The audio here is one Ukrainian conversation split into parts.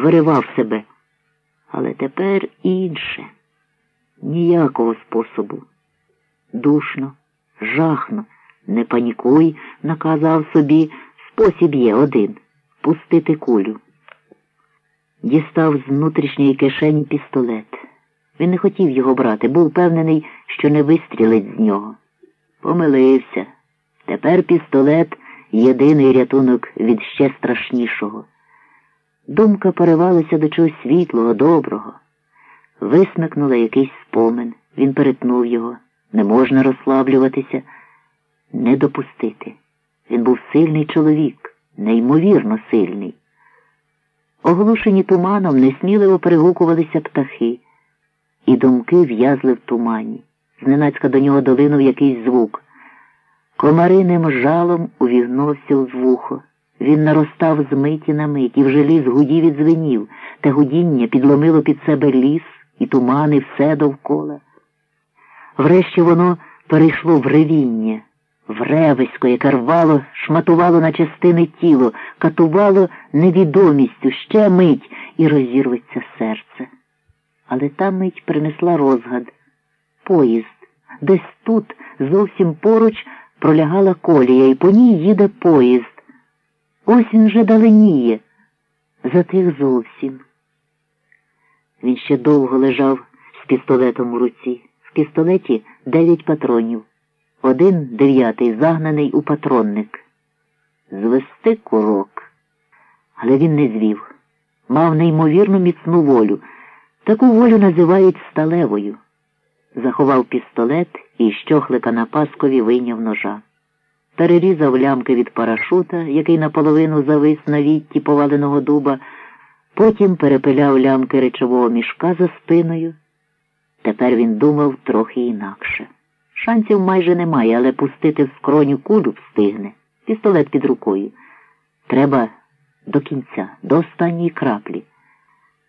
виривав себе. Але тепер інше, ніякого способу. Душно, жахно, не панікуй, наказав собі, спосіб є один пустити кулю. Дістав з внутрішньої кишені пістолет. Він не хотів його брати, був впевнений, що не вистрілить з нього. Помилився. Тепер пістолет єдиний рятунок від ще страшнішого. Думка поривалася до чогось світлого, доброго. Висмикнула якийсь спомин. Він перетнув його. Не можна розслаблюватися, не допустити. Він був сильний чоловік, неймовірно сильний. Оглушені туманом несміливо перегукувалися птахи, і думки в'язли в тумані. Зненацька до нього долинув якийсь звук. Комариним жалом увігнувся в вухо. Він наростав з миті на мить і вже ліс гудів і дзвенів, те гудіння підломило під себе ліс і тумани все довкола. Врешті воно перейшло в ревіння, в ревисько, яке рвало, шматувало на частини тіло, катувало невідомістю ще мить і розірветься серце. Але та мить принесла розгад. Поїзд. Десь тут, зовсім поруч, пролягала колія, і по ній їде поїзд. Ось він вже даленіє. Затих зовсім. Він ще довго лежав з пістолетом у руці. В пістолеті дев'ять патронів. Один дев'ятий загнаний у патронник. Звести курок. Але він не звів. Мав неймовірно міцну волю. Таку волю називають сталевою. Заховав пістолет і щохлика на паскові вийняв ножа. Перерізав лямки від парашута, який наполовину завис на вітті поваленого дуба, потім перепиляв лямки речового мішка за спиною. Тепер він думав трохи інакше. Шансів майже немає, але пустити в скроню кулю встигне. Пістолет під рукою. Треба до кінця, до останньої краплі.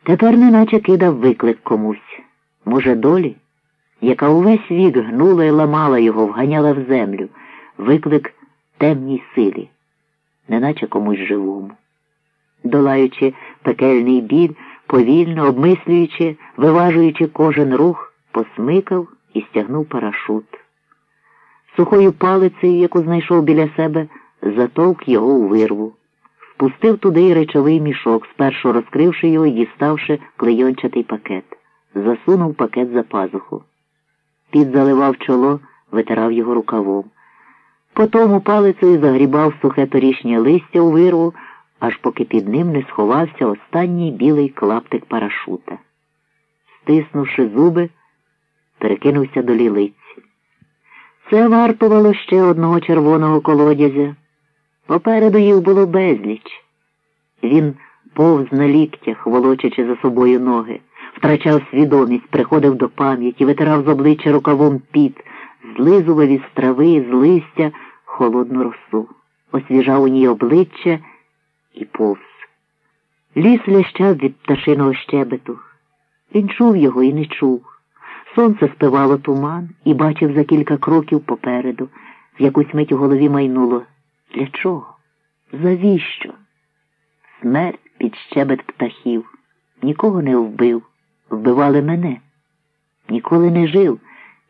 Тепер неначе кидав виклик комусь. Може, долі, яка увесь вік гнула і ламала його, вганяла в землю, виклик темній силі, неначе комусь живому. Долаючи пекельний біль, повільно, обмислюючи, виважуючи кожен рух, посмикав і стягнув парашут. Сухою палицею, яку знайшов біля себе, затовк його у вирву. Спустив туди й речовий мішок, спершу розкривши його і діставши клейончатий пакет. Засунув пакет за пазуху. Під заливав чоло, витирав його рукавом. Потому палицею загрібав сухе торішнє листя у вирву, аж поки під ним не сховався останній білий клаптик парашута. Стиснувши зуби, перекинувся до лілиці. Це вартувало ще одного червоного колодязя. Попереду їх було безліч. Він повз на ліктях, волочачи за собою ноги, втрачав свідомість, приходив до пам'яті, витирав з обличчя рукавом піт, злизував із трави, з листя холодну росу, освіжав у ній обличчя і повз. Ліс лящав від пташиного щебету. Він чув його і не чув. Сонце спивало туман і бачив за кілька кроків попереду. В якусь мить у голові майнуло. Для чого? Завіщо? Смерть під щебет птахів. Нікого не вбив. Вбивали мене. Ніколи не жив,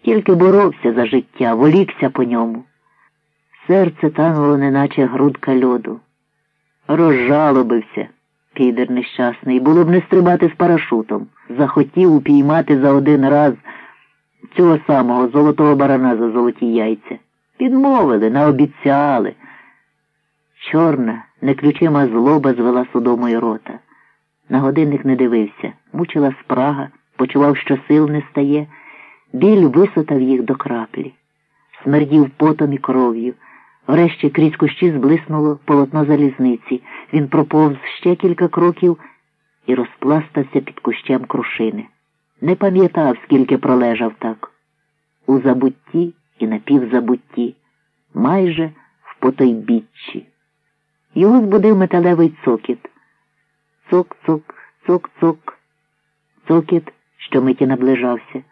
тільки боровся за життя, волікся по ньому. Серце тануло, неначе грудка льоду. Розжалобився, підер нещасний, було б не стрибати з парашутом. Захотів упіймати за один раз цього самого золотого барана за золоті яйця. Підмовили, наобіцяли. Чорна, неключима злоба звела судомою рота. На годинник не дивився, мучила спрага, почував, що сил не стає. Біль висотав їх до краплі, смердів потом і кров'ю. Врешті крізь кущі зблиснуло полотно залізниці. Він проповз ще кілька кроків і розпластався під кущем крушини. Не пам'ятав, скільки пролежав так. У забутті і напівзабутті, майже в потойбіччі. Його збудив металевий цокіт. Цок-цок, цок-цок, цокіт, що миті наближався.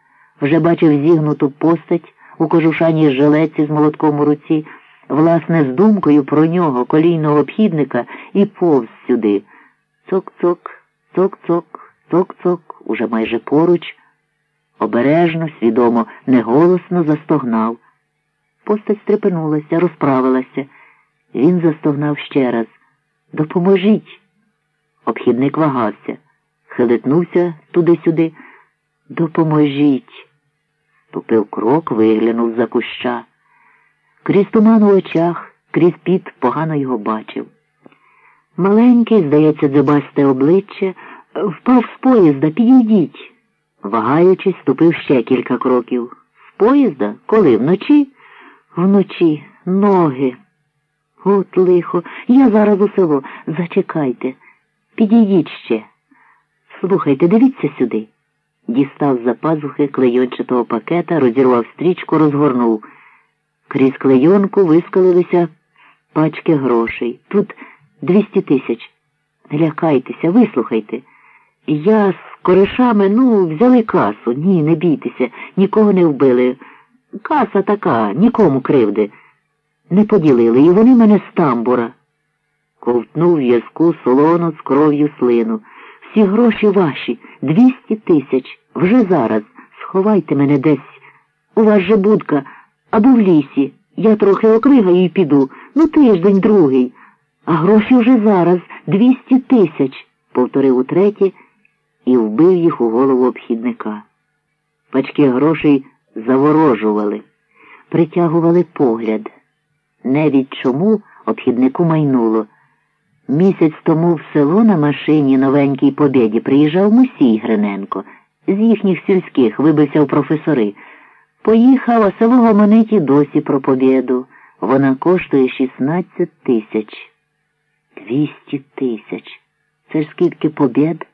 Вже бачив зігнуту постать у кожушаній жилеці з молотком у руці, власне, з думкою про нього, колійного обхідника, і повз сюди. Цок-цок. Цок-цок, цок-цок, уже майже поруч, обережно, свідомо, неголосно застогнав. Постать стрепенулася, розправилася. Він застогнав ще раз. Допоможіть. Обхідник вагався, хилитнувся туди-сюди. Допоможіть. Ступив крок, виглянув за куща. Крізь туман у очах, крізь піт погано його бачив. Маленький, здається, дзюбасте обличчя, впав з поїзда, підійдіть. Вагаючись, ступив ще кілька кроків. З поїзда? Коли? Вночі? Вночі, ноги. От лихо, я зараз у село. Зачекайте. Підійдіть ще. Слухайте, дивіться сюди. Дістав з-за пазухи клейончатого пакета, розірвав стрічку, розгорнув. Крізь клейонку вискалилися пачки грошей. Тут двісті тисяч. Лякайтеся, вислухайте. Я з коришами, ну, взяли касу. Ні, не бійтеся, нікого не вбили. Каса така, нікому кривди. Не поділили, і вони мене з тамбура. Ковтнув в'язку солону з кров'ю слину. Всі гроші ваші, двісті тисяч. Вже зараз. Сховайте мене десь. У вас же будка або в лісі. Я трохи окригаю і піду. Ну тиждень другий. А гроші вже зараз двісті тисяч, повторив утретє і вбив їх у голову обхідника. Пачки грошей заворожували, притягували погляд. Не від чому обхіднику майнуло. Місяць тому в село на машині новенькій побєді приїжджав Мусій Гриненко. З їхніх сільських вибився в професори. Поїхав, а село гомонить і досі про побєду. Вона коштує 16 тисяч. Двісті тисяч. Це ж скільки побєд?